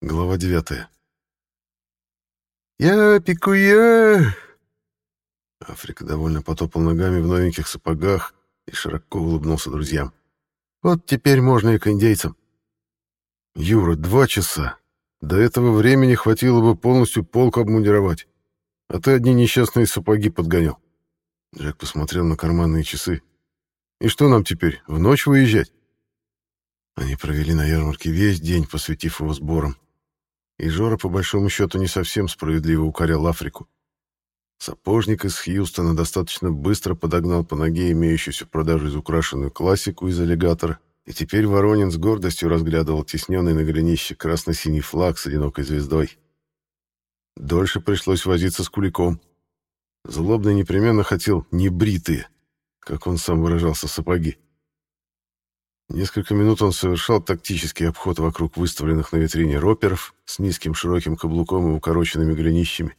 Глава 9. «Я пикуя!» Африка довольно потопал ногами в новеньких сапогах и широко улыбнулся друзьям. «Вот теперь можно и к индейцам». «Юра, два часа. До этого времени хватило бы полностью полк обмундировать. А ты одни несчастные сапоги подгонял». Джек посмотрел на карманные часы. «И что нам теперь, в ночь выезжать?» Они провели на ярмарке весь день, посвятив его сборам. И Жора, по большому счету, не совсем справедливо укорял Африку. Сапожник из Хьюстона достаточно быстро подогнал по ноге имеющуюся в продаже изукрашенную классику из аллигатора, и теперь Воронин с гордостью разглядывал тесненный на голенище красно-синий флаг с одинокой звездой. Дольше пришлось возиться с куликом. Злобный непременно хотел «небритые», как он сам выражался, сапоги. Несколько минут он совершал тактический обход вокруг выставленных на витрине роперов с низким широким каблуком и укороченными голенищами.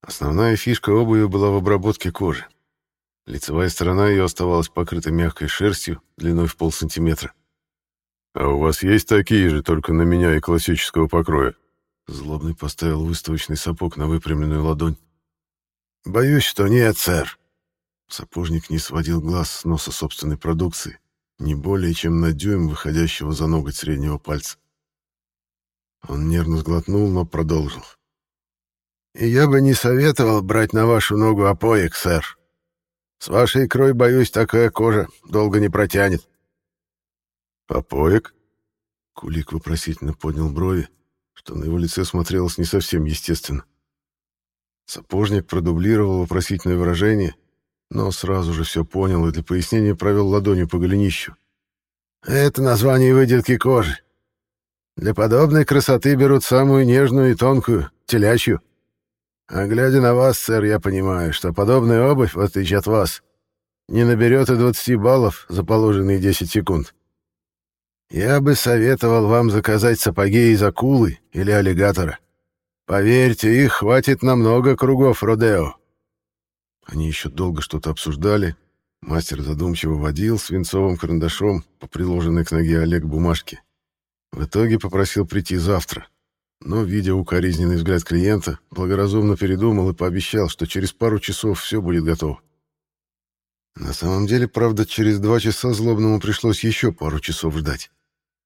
Основная фишка обуви была в обработке кожи. Лицевая сторона ее оставалась покрыта мягкой шерстью длиной в полсантиметра. «А у вас есть такие же, только на меня и классического покроя?» Злобный поставил выставочный сапог на выпрямленную ладонь. «Боюсь, что нет, сэр». Сапожник не сводил глаз с носа собственной продукции не более чем на дюйм выходящего за ноготь среднего пальца. Он нервно сглотнул, но продолжил. «И я бы не советовал брать на вашу ногу опоек, сэр. С вашей икрой, боюсь, такая кожа долго не протянет». «Опоек?» Кулик вопросительно поднял брови, что на его лице смотрелось не совсем естественно. Сапожник продублировал вопросительное выражение — но сразу же все понял и для пояснения провел ладонью по голенищу. «Это название выделки кожи. Для подобной красоты берут самую нежную и тонкую, телячью. А глядя на вас, сэр, я понимаю, что подобная обувь, в отличие от вас, не наберет и 20 баллов за положенные 10 секунд. Я бы советовал вам заказать сапоги из акулы или аллигатора. Поверьте, их хватит на много кругов Родео. Они еще долго что-то обсуждали. Мастер задумчиво водил свинцовым карандашом по приложенной к ноге Олег бумажке. В итоге попросил прийти завтра. Но, видя укоризненный взгляд клиента, благоразумно передумал и пообещал, что через пару часов все будет готово. На самом деле, правда, через два часа злобному пришлось еще пару часов ждать.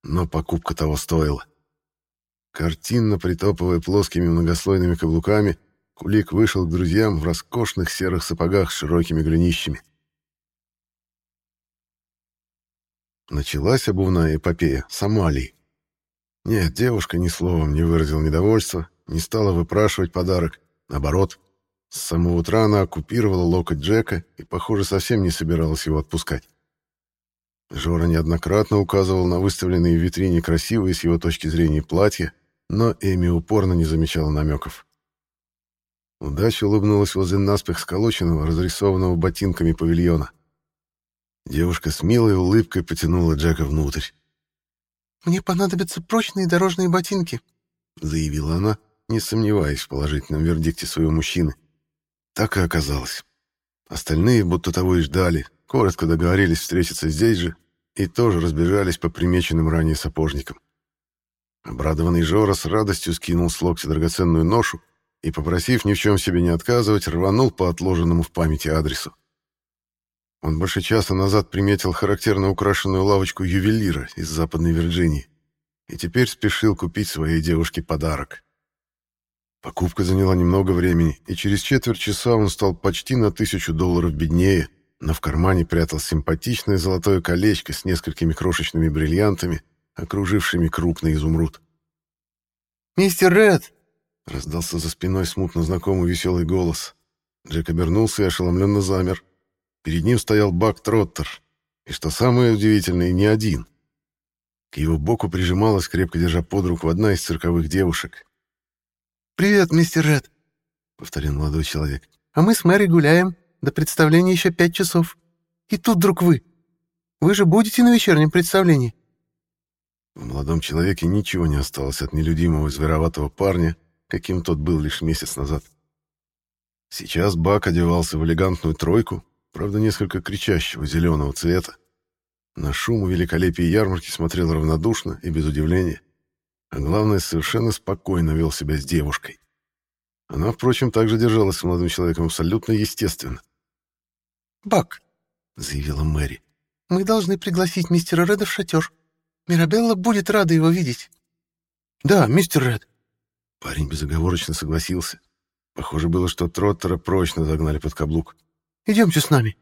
Но покупка того стоила. Картинно притопывая плоскими многослойными каблуками, Кулик вышел к друзьям в роскошных серых сапогах с широкими голенищами. Началась обувная эпопея с Амалией. Нет, девушка ни словом не выразила недовольства, не стала выпрашивать подарок. Наоборот, с самого утра она оккупировала локоть Джека и, похоже, совсем не собиралась его отпускать. Жора неоднократно указывал на выставленные в витрине красивые с его точки зрения платья, но Эми упорно не замечала намеков. Удача улыбнулась возле наспех сколоченного, разрисованного ботинками павильона. Девушка с милой улыбкой потянула Джека внутрь. «Мне понадобятся прочные дорожные ботинки», — заявила она, не сомневаясь в положительном вердикте своего мужчины. Так и оказалось. Остальные будто того и ждали, коротко договорились встретиться здесь же и тоже разбежались по примеченным ранее сапожникам. Обрадованный Жора с радостью скинул с локтя драгоценную ношу и, попросив ни в чем себе не отказывать, рванул по отложенному в памяти адресу. Он больше часа назад приметил характерно украшенную лавочку ювелира из Западной Вирджинии и теперь спешил купить своей девушке подарок. Покупка заняла немного времени, и через четверть часа он стал почти на тысячу долларов беднее, но в кармане прятал симпатичное золотое колечко с несколькими крошечными бриллиантами, окружившими крупный изумруд. «Мистер Ред!» Раздался за спиной смутно знакомый веселый голос. Джек обернулся и ошеломленно замер. Перед ним стоял Бак Троттер. И что самое удивительное, не один. К его боку прижималась, крепко держа под руку, одна из цирковых девушек. «Привет, мистер Ред», — повторил молодой человек. «А мы с Мэри гуляем. До представления еще пять часов. И тут вдруг вы. Вы же будете на вечернем представлении?» В молодом человеке ничего не осталось от нелюдимого звероватого парня, каким тот был лишь месяц назад. Сейчас Бак одевался в элегантную тройку, правда, несколько кричащего зеленого цвета. На шум и великолепие ярмарки смотрел равнодушно и без удивления. А главное, совершенно спокойно вел себя с девушкой. Она, впрочем, также держалась с молодым человеком абсолютно естественно. «Бак», — заявила Мэри, — «мы должны пригласить мистера Реда в шатер. Мирабелла будет рада его видеть». «Да, мистер Ред». Парень безоговорочно согласился. Похоже было, что Троттера прочно загнали под каблук. «Идемте с нами».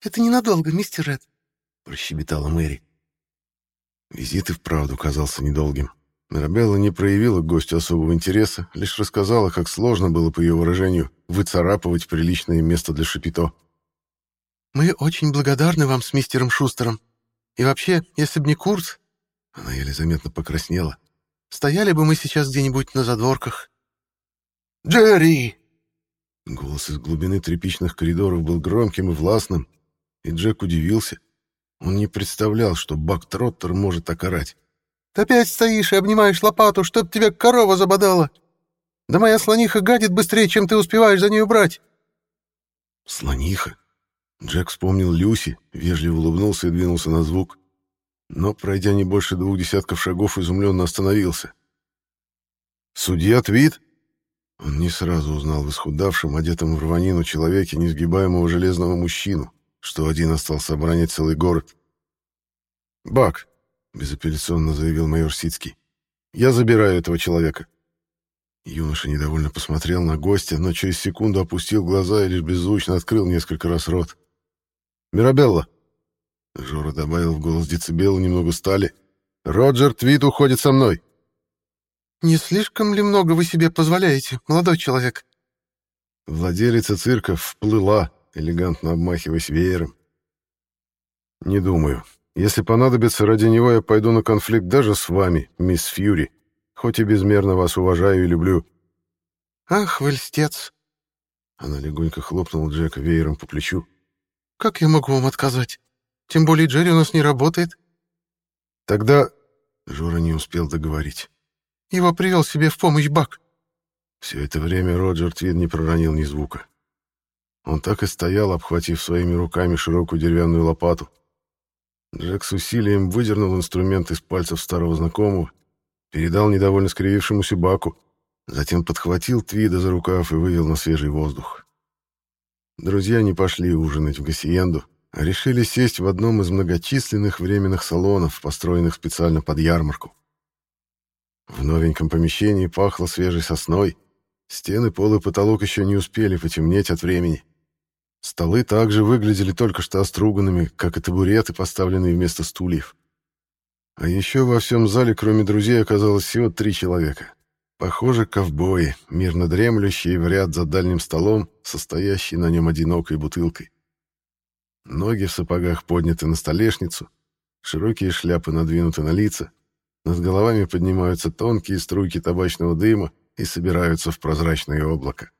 «Это ненадолго, мистер Ред», — прощебетала Мэри. Визит и вправду казался недолгим. Мирабелла не проявила к гостю особого интереса, лишь рассказала, как сложно было, по ее выражению, выцарапывать приличное место для шапито. «Мы очень благодарны вам с мистером Шустером. И вообще, если бы не Курц...» Она еле заметно покраснела. «Стояли бы мы сейчас где-нибудь на задворках». «Джерри!» Голос из глубины тряпичных коридоров был громким и властным, и Джек удивился — он не представлял, что Бак Троттер может так орать. «Ты опять стоишь и обнимаешь лопату, чтоб тебя корова забодала! Да моя слониха гадит быстрее, чем ты успеваешь за нее брать!» «Слониха?» Джек вспомнил Люси, вежливо улыбнулся и двинулся на звук. Но, пройдя не больше двух десятков шагов, изумленно остановился. «Судья Твит?» Он не сразу узнал в исхудавшем, одетом в рванину человеке несгибаемого железного мужчину, что один остался оборонять целый город. «Бак», — безапелляционно заявил майор Сицкий, — «я забираю этого человека». Юноша недовольно посмотрел на гостя, но через секунду опустил глаза и лишь беззвучно открыл несколько раз рот. «Мирабелла!» Жора добавил в голос децибела немного стали. «Роджер Твит уходит со мной!» «Не слишком ли много вы себе позволяете, молодой человек?» Владелица цирка вплыла, элегантно обмахиваясь веером. «Не думаю. Если понадобится, ради него я пойду на конфликт даже с вами, мисс Фьюри, хоть и безмерно вас уважаю и люблю». «Ах, вы льстец!» Она легонько хлопнула Джека веером по плечу. «Как я могу вам отказать? Тем более Джерри у нас не работает». «Тогда...» Жора не успел договорить. «Его привел себе в помощь Бак». Все это время Роджер Твид не проронил ни звука. Он так и стоял, обхватив своими руками широкую деревянную лопату. Джек с усилием выдернул инструмент из пальцев старого знакомого, передал недовольно скривившемуся Баку, затем подхватил Твида за рукав и вывел на свежий воздух. Друзья не пошли ужинать в Гассиенду, решили сесть в одном из многочисленных временных салонов, построенных специально под ярмарку. В новеньком помещении пахло свежей сосной, стены, пол и потолок еще не успели потемнеть от времени. Столы также выглядели только что оструганными, как и табуреты, поставленные вместо стульев. А еще во всем зале, кроме друзей, оказалось всего три человека. Похоже, ковбои, мирно дремлющие в ряд за дальним столом, состоящие на нем одинокой бутылкой. Ноги в сапогах подняты на столешницу, широкие шляпы надвинуты на лица, над головами поднимаются тонкие струйки табачного дыма и собираются в прозрачное облако.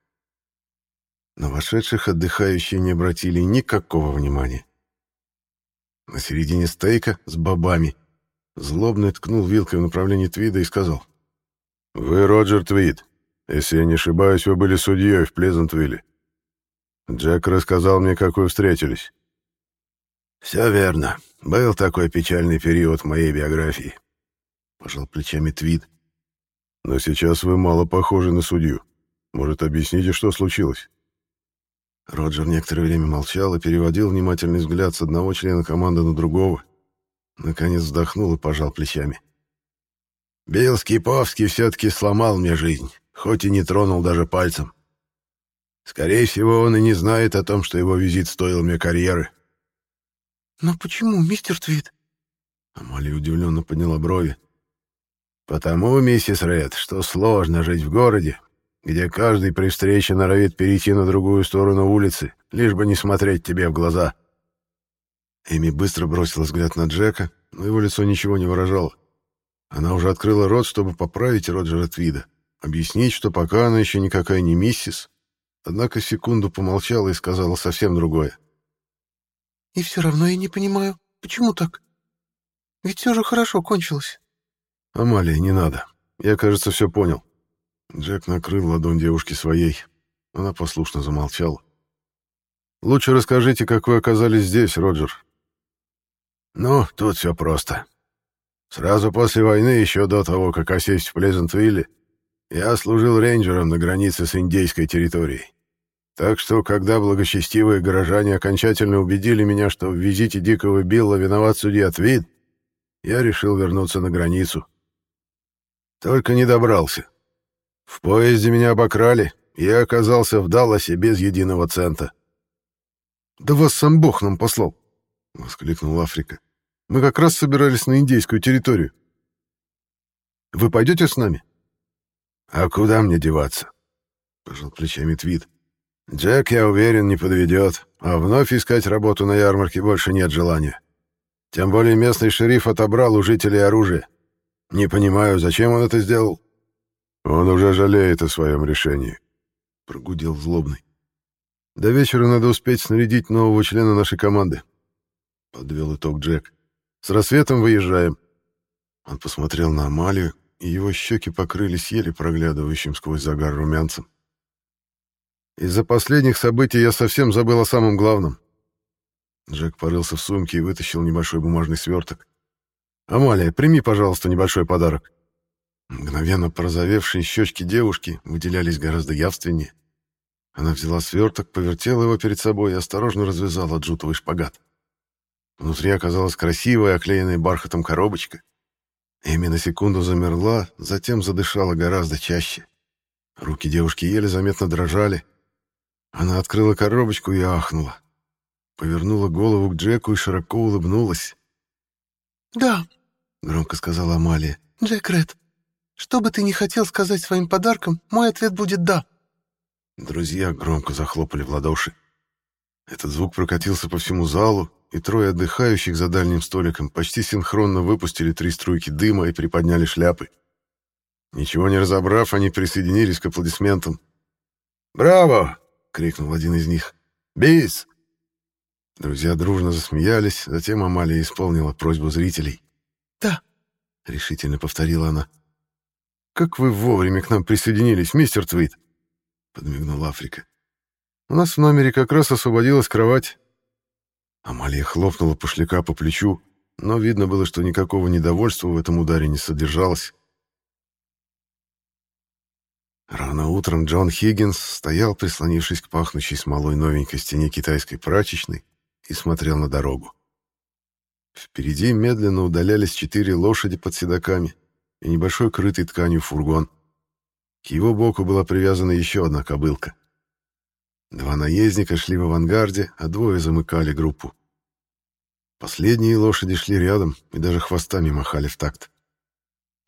На вошедших отдыхающие не обратили никакого внимания. На середине стейка с бобами злобно ткнул вилкой в направлении Твида и сказал. «Вы Роджер Твид. Если я не ошибаюсь, вы были судьей в Плезантвилле. Джек рассказал мне, как вы встретились». «Все верно. Был такой печальный период в моей биографии», — пожал плечами Твид. «Но сейчас вы мало похожи на судью. Может, объясните, что случилось?» Роджер некоторое время молчал и переводил внимательный взгляд с одного члена команды на другого. Наконец вздохнул и пожал плечами. «Билл Скиповский все-таки сломал мне жизнь, хоть и не тронул даже пальцем. Скорее всего, он и не знает о том, что его визит стоил мне карьеры». «Но почему, мистер Твит?» Амалия удивленно подняла брови. «Потому, миссис Ред, что сложно жить в городе, где каждый при встрече норовит перейти на другую сторону улицы, лишь бы не смотреть тебе в глаза. Эми быстро бросила взгляд на Джека, но его лицо ничего не выражало. Она уже открыла рот, чтобы поправить Роджера Твида, объяснить, что пока она еще никакая не миссис, однако секунду помолчала и сказала совсем другое. «И все равно я не понимаю, почему так? Ведь все же хорошо кончилось». «Амалия, не надо. Я, кажется, все понял. Джек накрыл ладонь девушки своей. Она послушно замолчала. «Лучше расскажите, как вы оказались здесь, Роджер». «Ну, тут все просто. Сразу после войны, еще до того, как осесть в Плезентвилле, я служил рейнджером на границе с индейской территорией. Так что, когда благочестивые горожане окончательно убедили меня, что в визите Дикого Билла виноват судья Твид, я решил вернуться на границу. Только не добрался. В поезде меня обокрали, и я оказался в Далласе без единого цента. «Да вас сам Бог нам послал!» — воскликнул Африка. «Мы как раз собирались на индейскую территорию. Вы пойдете с нами?» «А куда мне деваться?» — пожал плечами Твит. «Джек, я уверен, не подведет, а вновь искать работу на ярмарке больше нет желания. Тем более местный шериф отобрал у жителей оружие. Не понимаю, зачем он это сделал?» «Он уже жалеет о своем решении», — прогудел злобный. «До вечера надо успеть снарядить нового члена нашей команды», — подвел итог Джек. «С рассветом выезжаем». Он посмотрел на Амалию, и его щеки покрылись еле проглядывающим сквозь загар румянцем. «Из-за последних событий я совсем забыл о самом главном». Джек порылся в сумке и вытащил небольшой бумажный сверток. «Амалия, прими, пожалуйста, небольшой подарок». Мгновенно порозовевшие щечки девушки выделялись гораздо явственнее. Она взяла сверток, повертела его перед собой и осторожно развязала джутовый шпагат. Внутри оказалась красивая, оклеенная бархатом коробочка. Эми на секунду замерла, затем задышала гораздо чаще. Руки девушки еле заметно дрожали. Она открыла коробочку и ахнула. Повернула голову к Джеку и широко улыбнулась. «Да», — громко сказала Амалия. «Джек Ред, что бы ты ни хотел сказать своим подарком, мой ответ будет «да». Друзья громко захлопали в ладоши. Этот звук прокатился по всему залу, и трое отдыхающих за дальним столиком почти синхронно выпустили три струйки дыма и приподняли шляпы. Ничего не разобрав, они присоединились к аплодисментам. «Браво!» — крикнул один из них. «Бис!» Друзья дружно засмеялись, затем Амалия исполнила просьбу зрителей. «Да», — решительно повторила она. «Как вы вовремя к нам присоединились, мистер Твит!» — подмигнул Африка. «У нас в номере как раз освободилась кровать». Амалия хлопнула пошляка по плечу, но видно было, что никакого недовольства в этом ударе не содержалось. Рано утром Джон Хиггинс стоял, прислонившись к пахнущей смолой новенькой стене китайской прачечной, и смотрел на дорогу. Впереди медленно удалялись четыре лошади под седаками и небольшой крытый тканью фургон. К его боку была привязана еще одна кобылка. Два наездника шли в авангарде, а двое замыкали группу. Последние лошади шли рядом и даже хвостами махали в такт.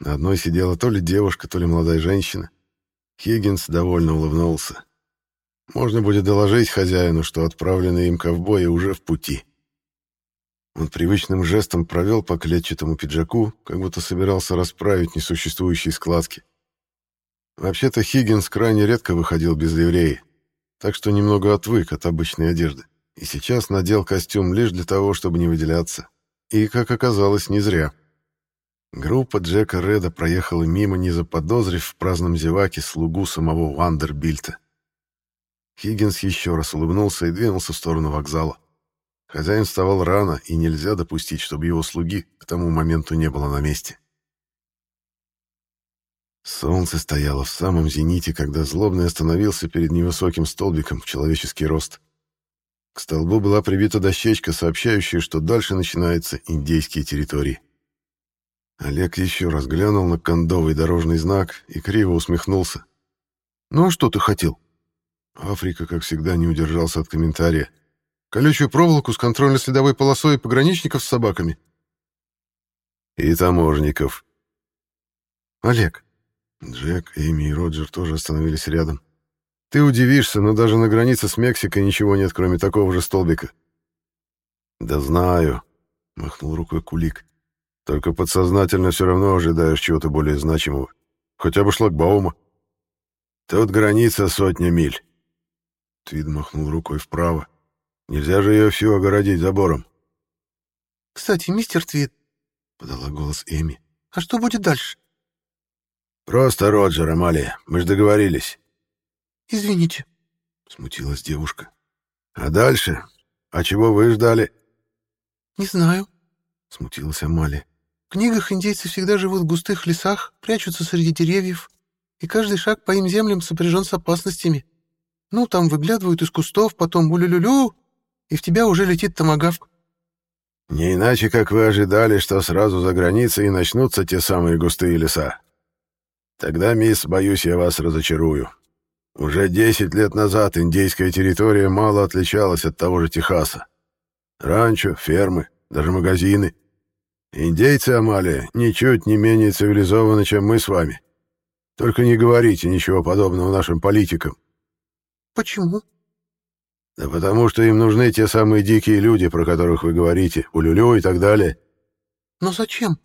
На одной сидела то ли девушка, то ли молодая женщина. Хиггинс довольно улыбнулся. Можно будет доложить хозяину, что отправленные им ковбои уже в пути. Он привычным жестом провел по клетчатому пиджаку, как будто собирался расправить несуществующие складки. Вообще-то Хиггинс крайне редко выходил без ливреи, так что немного отвык от обычной одежды. И сейчас надел костюм лишь для того, чтобы не выделяться. И, как оказалось, не зря. Группа Джека Реда проехала мимо, не заподозрив в праздном зеваке слугу самого Вандербильта. Хиггинс еще раз улыбнулся и двинулся в сторону вокзала. Хозяин вставал рано, и нельзя допустить, чтобы его слуги к тому моменту не было на месте. Солнце стояло в самом зените, когда злобный остановился перед невысоким столбиком в человеческий рост. К столбу была прибита дощечка, сообщающая, что дальше начинаются индейские территории. Олег еще раз глянул на кондовый дорожный знак и криво усмехнулся. «Ну а что ты хотел?» Африка, как всегда, не удержался от комментария. «Колючую проволоку с контрольно-следовой полосой и пограничников с собаками?» «И таможников». «Олег, Джек, Эми и Роджер тоже остановились рядом. «Ты удивишься, но даже на границе с Мексикой ничего нет, кроме такого же столбика». «Да знаю», — махнул рукой Кулик. «Только подсознательно все равно ожидаешь чего-то более значимого. Хотя бы шлагбаума. Тут граница сотня миль». Твид махнул рукой вправо. «Нельзя же ее всю огородить забором». «Кстати, мистер Твид», — подала голос Эми, — «а что будет дальше?» «Просто Роджер, Амалия. Мы же договорились». «Извините», — смутилась девушка. «А дальше? А чего вы ждали?» «Не знаю», — смутилась Амалия. Книгах индейцы всегда живут в густых лесах, прячутся среди деревьев, и каждый шаг по им землям сопряжен с опасностями. Ну, там выглядывают из кустов, потом улю-лю-лю, и в тебя уже летит томагавк. Не иначе, как вы ожидали, что сразу за границей начнутся те самые густые леса. Тогда, мисс, боюсь, я вас разочарую. Уже десять лет назад индейская территория мало отличалась от того же Техаса. Ранчо, фермы, даже магазины. Индейцы, Амалия, ничуть не менее цивилизованы, чем мы с вами. Только не говорите ничего подобного нашим политикам. Почему? Да потому что им нужны те самые дикие люди, про которых вы говорите, улюлю и так далее. Но зачем?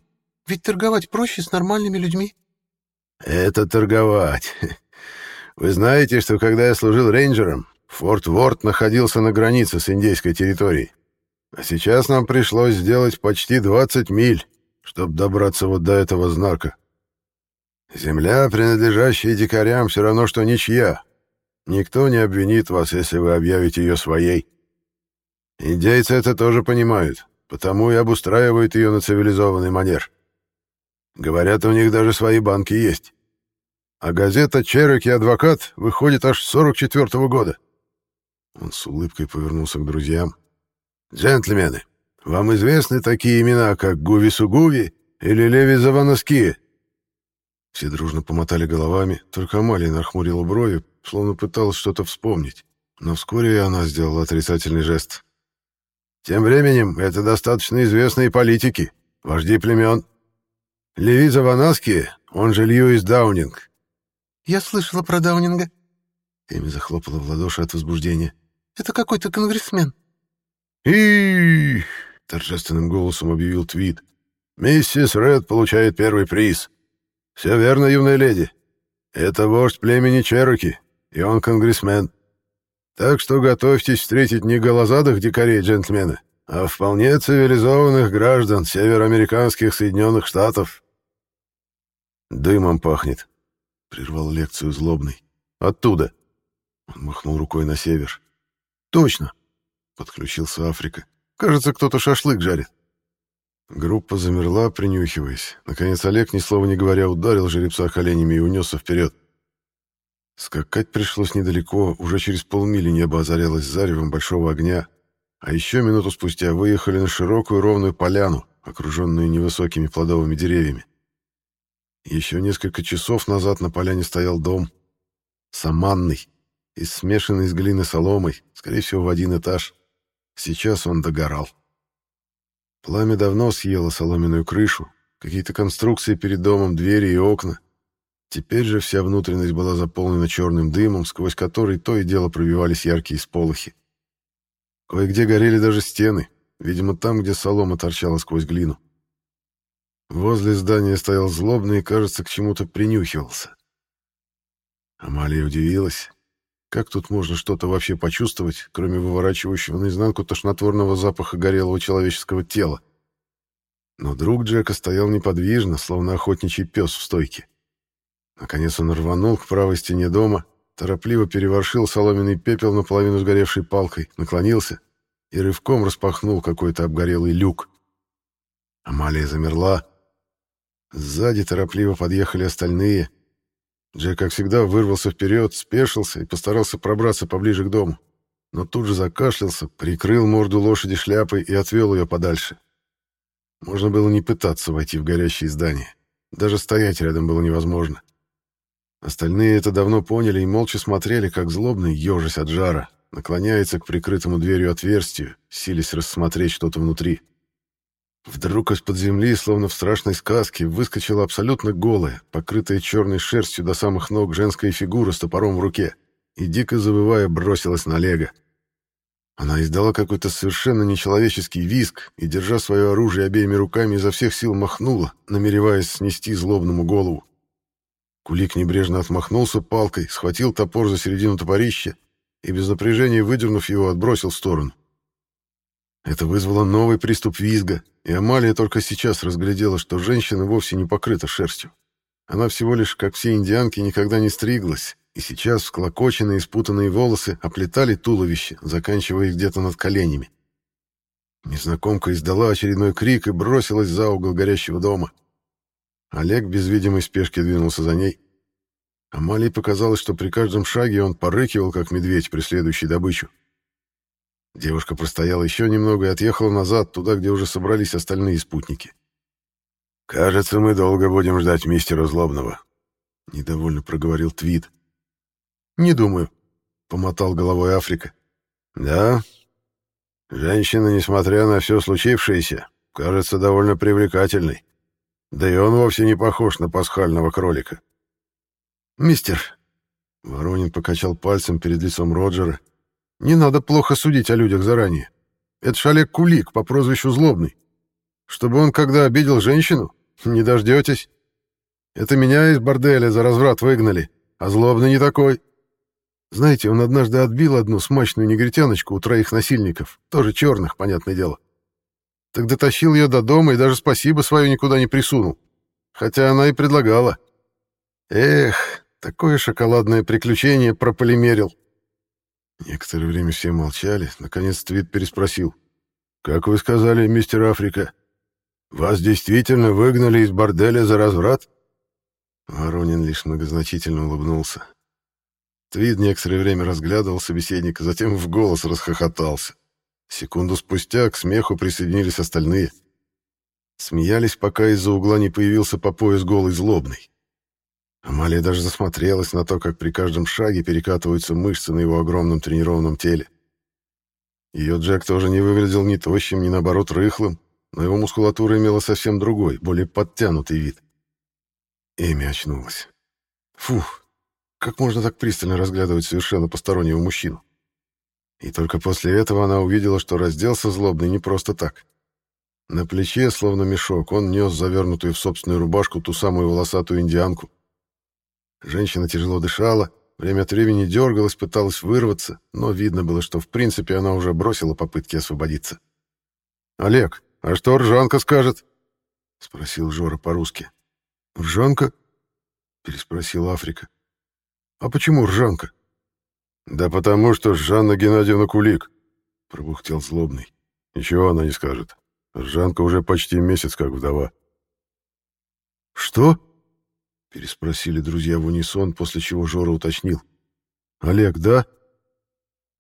Ведь торговать проще с нормальными людьми. Это торговать. Вы знаете, что когда я служил рейнджером, Форт Ворд находился на границе с индейской территорией. А сейчас нам пришлось сделать почти 20 миль, чтобы добраться вот до этого знака. Земля, принадлежащая дикарям, все равно, что ничья. Никто не обвинит вас, если вы объявите ее своей. Индейцы это тоже понимают, потому и обустраивают ее на цивилизованный манер. Говорят, у них даже свои банки есть. А газета «Чероки адвокат» выходит аж с 44 -го года. Он с улыбкой повернулся к друзьям. «Джентльмены, вам известны такие имена, как Гуви Сугуви или Леви Заваноски?» Все дружно помотали головами, только Амалия нахмурила брови, словно пыталась что-то вспомнить. Но вскоре и она сделала отрицательный жест. «Тем временем это достаточно известные политики, вожди племен. Леви Заваноски, он же Льюис Даунинг». «Я слышала про Даунинга». Эми захлопала в ладоши от возбуждения. «Это какой-то конгрессмен» и торжественным голосом объявил Твит. «Миссис Ред получает первый приз. Все верно, юная леди. Это вождь племени Чероки, и он конгрессмен. Так что готовьтесь встретить не голозадых дикарей, джентльмены, а вполне цивилизованных граждан североамериканских Соединенных Штатов». «Дымом пахнет», — прервал лекцию злобный. «Оттуда». Он махнул рукой на север. «Точно. Подключился Африка. Кажется, кто-то шашлык жарит. Группа замерла, принюхиваясь. Наконец Олег, ни слова не говоря, ударил жеребца коленями и унесся вперед. Скакать пришлось недалеко, уже через полмили небо озарялось заревом большого огня, а еще минуту спустя выехали на широкую ровную поляну, окруженную невысокими плодовыми деревьями. Еще несколько часов назад на поляне стоял дом. Саманный, из смешанной с глины соломой, скорее всего, в один этаж. Сейчас он догорал. Пламя давно съело соломенную крышу, какие-то конструкции перед домом, двери и окна. Теперь же вся внутренность была заполнена черным дымом, сквозь который то и дело пробивались яркие сполохи. Кое-где горели даже стены, видимо, там, где солома торчала сквозь глину. Возле здания стоял злобный и, кажется, к чему-то принюхивался. Амалия удивилась. Как тут можно что-то вообще почувствовать, кроме выворачивающего наизнанку тошнотворного запаха горелого человеческого тела? Но друг Джека стоял неподвижно, словно охотничий пес в стойке. Наконец он рванул к правой стене дома, торопливо переворшил соломенный пепел наполовину сгоревшей палкой, наклонился и рывком распахнул какой-то обгорелый люк. Амалия замерла. Сзади торопливо подъехали остальные, Джек, как всегда, вырвался вперед, спешился и постарался пробраться поближе к дому. Но тут же закашлялся, прикрыл морду лошади шляпой и отвел ее подальше. Можно было не пытаться войти в горящее здание. Даже стоять рядом было невозможно. Остальные это давно поняли и молча смотрели, как злобный, ежась от жара, наклоняется к прикрытому дверью отверстию, силясь рассмотреть что-то внутри. Вдруг из-под земли, словно в страшной сказке, выскочила абсолютно голая, покрытая черной шерстью до самых ног женская фигура с топором в руке и, дико завывая, бросилась на Лего. Она издала какой-то совершенно нечеловеческий визг и, держа свое оружие обеими руками, изо всех сил махнула, намереваясь снести злобному голову. Кулик небрежно отмахнулся палкой, схватил топор за середину топорища и, без напряжения выдернув его, отбросил в сторону. Это вызвало новый приступ визга, и Амалия только сейчас разглядела, что женщина вовсе не покрыта шерстью. Она всего лишь, как все индианки, никогда не стриглась, и сейчас всклокоченные и спутанные волосы оплетали туловище, заканчивая где-то над коленями. Незнакомка издала очередной крик и бросилась за угол горящего дома. Олег без видимой спешки двинулся за ней. Амалии показалось, что при каждом шаге он порыкивал, как медведь, преследующий добычу. Девушка простояла еще немного и отъехала назад, туда, где уже собрались остальные спутники. «Кажется, мы долго будем ждать мистера Злобного», — недовольно проговорил Твит. «Не думаю», — помотал головой Африка. «Да? Женщина, несмотря на все случившееся, кажется довольно привлекательной. Да и он вовсе не похож на пасхального кролика». «Мистер», — Воронин покачал пальцем перед лицом Роджера, — «не надо плохо судить о людях заранее. Это Олег Кулик по прозвищу Злобный. Чтобы он когда обидел женщину, не дождетесь. Это меня из борделя за разврат выгнали, а злобный не такой. Знаете, он однажды отбил одну смачную негритяночку у троих насильников, тоже черных, понятное дело. Так дотащил ее до дома и даже спасибо свое никуда не присунул. Хотя она и предлагала. Эх, такое шоколадное приключение прополимерил. Некоторое время все молчали. Наконец Твит переспросил. «Как вы сказали, мистер Африка, вас действительно выгнали из борделя за разврат?» Воронин лишь многозначительно улыбнулся. Твид некоторое время разглядывал собеседника, затем в голос расхохотался. Секунду спустя к смеху присоединились остальные. Смеялись, пока из-за угла не появился по пояс голый злобный. Амалия даже засмотрелась на то, как при каждом шаге перекатываются мышцы на его огромном тренированном теле. Ее Джек тоже не выглядел ни тощим, ни наоборот рыхлым, но его мускулатура имела совсем другой, более подтянутый вид. Эми очнулась. Фух, как можно так пристально разглядывать совершенно постороннего мужчину? И только после этого она увидела, что разделся злобный не просто так. На плече, словно мешок, он нес завернутую в собственную рубашку ту самую волосатую индианку. Женщина тяжело дышала, время от времени дергалась, пыталась вырваться, но видно было, что в принципе она уже бросила попытки освободиться. «Олег, а что Ржанка скажет?» — спросил Жора по-русски. «Ржанка?» — переспросил Африка. «А почему Ржанка?» «Да потому что Жанна Геннадьевна Кулик», — пробухтел злобный. «Ничего она не скажет. Ржанка уже почти месяц как вдова». «Что?» — переспросили друзья в унисон, после чего Жора уточнил. «Олег, да?»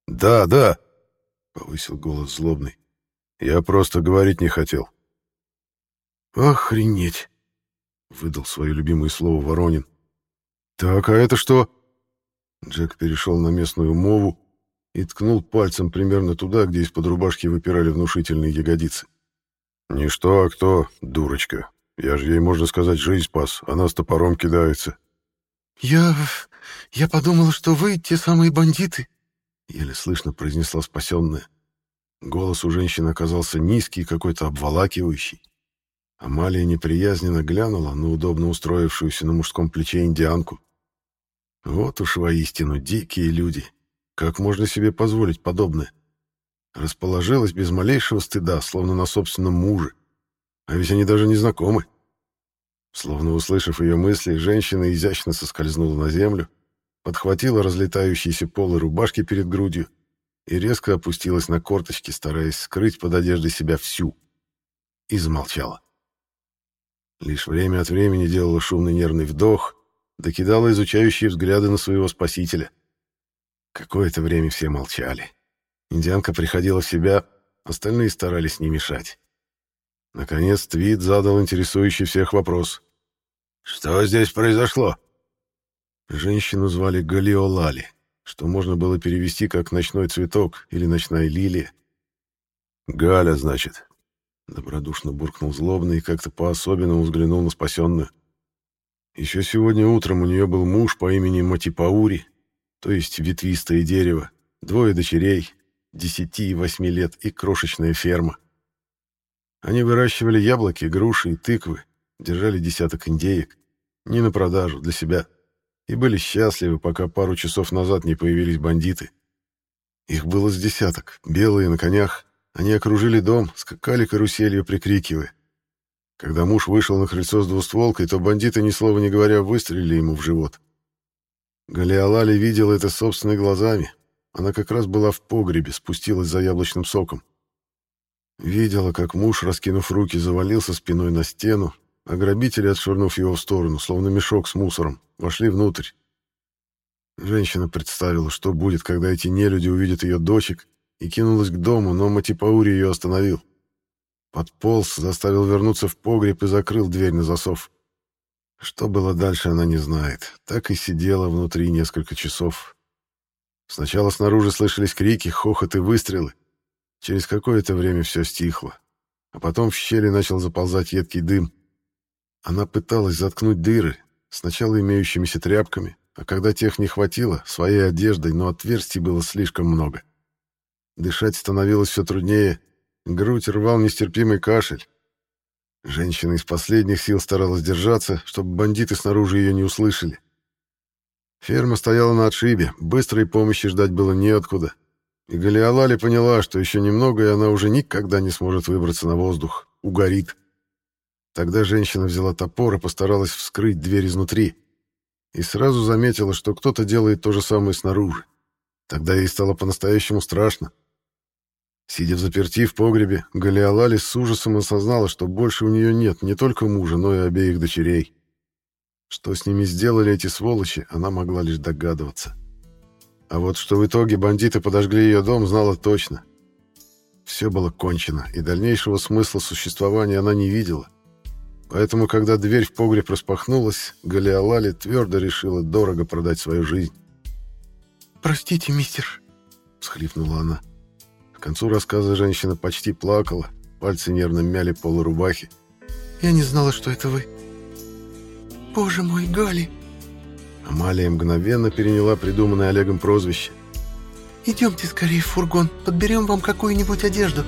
«Да, да», — повысил голос злобный. «Я просто говорить не хотел». «Охренеть!» — выдал свое любимое слово Воронин. «Так, а это что?» Джек перешел на местную мову и ткнул пальцем примерно туда, где из-под рубашки выпирали внушительные ягодицы. «Не что, а кто, дурочка. Я же ей, можно сказать, жизнь спас. Она с топором кидается». «Я... я подумала, что вы те самые бандиты», — еле слышно произнесла спасенная. Голос у женщины оказался низкий, какой-то обволакивающий. Амалия неприязненно глянула на удобно устроившуюся на мужском плече индианку. Вот уж воистину дикие люди. Как можно себе позволить подобное? Расположилась без малейшего стыда, словно на собственном муже. А ведь они даже не знакомы. Словно услышав ее мысли, женщина изящно соскользнула на землю, подхватила разлетающиеся полы рубашки перед грудью и резко опустилась на корточки, стараясь скрыть под одеждой себя всю. И замолчала. Лишь время от времени делала шумный нервный вдох, докидала изучающие взгляды на своего спасителя. Какое-то время все молчали. Индианка приходила в себя, остальные старались не мешать. Наконец Твит задал интересующий всех вопрос. «Что здесь произошло?» Женщину звали Галиолали, что можно было перевести как «ночной цветок» или «ночная лилия». «Галя, значит», Добродушно буркнул злобный и как-то по-особенному взглянул на спасенную. Еще сегодня утром у нее был муж по имени Матипаури, то есть ветвистое дерево, двое дочерей, десяти и восьми лет и крошечная ферма. Они выращивали яблоки, груши и тыквы, держали десяток индеек, не на продажу, для себя, и были счастливы, пока пару часов назад не появились бандиты. Их было с десяток, белые на конях, они окружили дом, скакали каруселью, прикрикивая. Когда муж вышел на крыльцо с двустволкой, то бандиты, ни слова не говоря, выстрелили ему в живот. Галиалали видела это собственными глазами. Она как раз была в погребе, спустилась за яблочным соком. Видела, как муж, раскинув руки, завалился спиной на стену, а грабители, отшвырнув его в сторону, словно мешок с мусором, вошли внутрь. Женщина представила, что будет, когда эти нелюди увидят ее дочек, и кинулась к дому, но Матипаури ее остановил. Подполз, заставил вернуться в погреб и закрыл дверь на засов. Что было дальше, она не знает. Так и сидела внутри несколько часов. Сначала снаружи слышались крики, хохот и выстрелы. Через какое-то время все стихло. А потом в щели начал заползать едкий дым. Она пыталась заткнуть дыры, сначала имеющимися тряпками, а когда тех не хватило, своей одеждой, но отверстий было слишком много. Дышать становилось все труднее, грудь рвал нестерпимый кашель. Женщина из последних сил старалась держаться, чтобы бандиты снаружи ее не услышали. Ферма стояла на отшибе, быстрой помощи ждать было неоткуда. И Галиалали поняла, что еще немного, и она уже никогда не сможет выбраться на воздух. Угорит. Тогда женщина взяла топор и постаралась вскрыть дверь изнутри. И сразу заметила, что кто-то делает то же самое снаружи. Тогда ей стало по-настоящему страшно. Сидя в заперти в погребе, Галиалали с ужасом осознала, что больше у нее нет не только мужа, но и обеих дочерей. Что с ними сделали эти сволочи, она могла лишь догадываться. А вот что в итоге бандиты подожгли ее дом, знала точно. Все было кончено, и дальнейшего смысла существования она не видела. Поэтому, когда дверь в погреб распахнулась, Галиалали твердо решила дорого продать свою жизнь. «Простите, мистер», — всхлипнула она. К концу рассказа женщина почти плакала, пальцы нервно мяли полы рубахи. «Я не знала, что это вы». «Боже мой, Гали!» Амалия мгновенно переняла придуманное Олегом прозвище. «Идемте скорее в фургон, подберем вам какую-нибудь одежду».